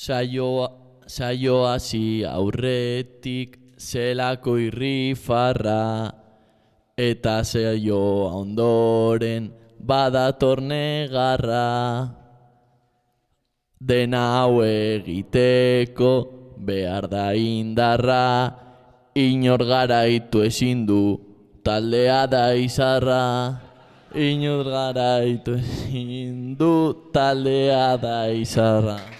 Saioa, saioa zi aurretik zelako irrifarra eta saioa ondoren badator negarra. Dena hau egiteko behar da indarra, inor garaitu ezin du taldea da izarra. Inor garaitu ezin du taldea da izarra.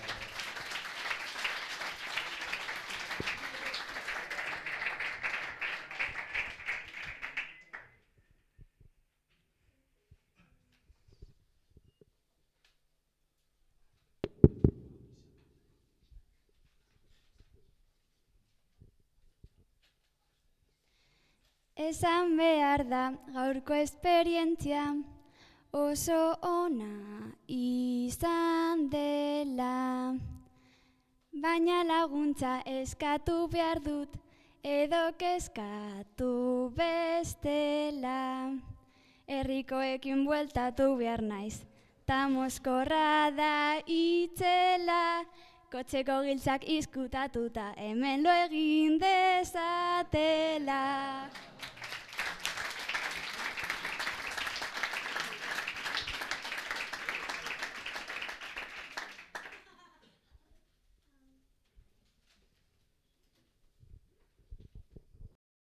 Esan behar da gaurko esperientzia oso ona izan dela. Baina laguntza eskatu behar dut edo kezkatu bestela. Herrikoekin bueltatu behar naiz, ta moskorra da itzela. Kotxeko giltzak izkutatuta hemen lo egin dezatela.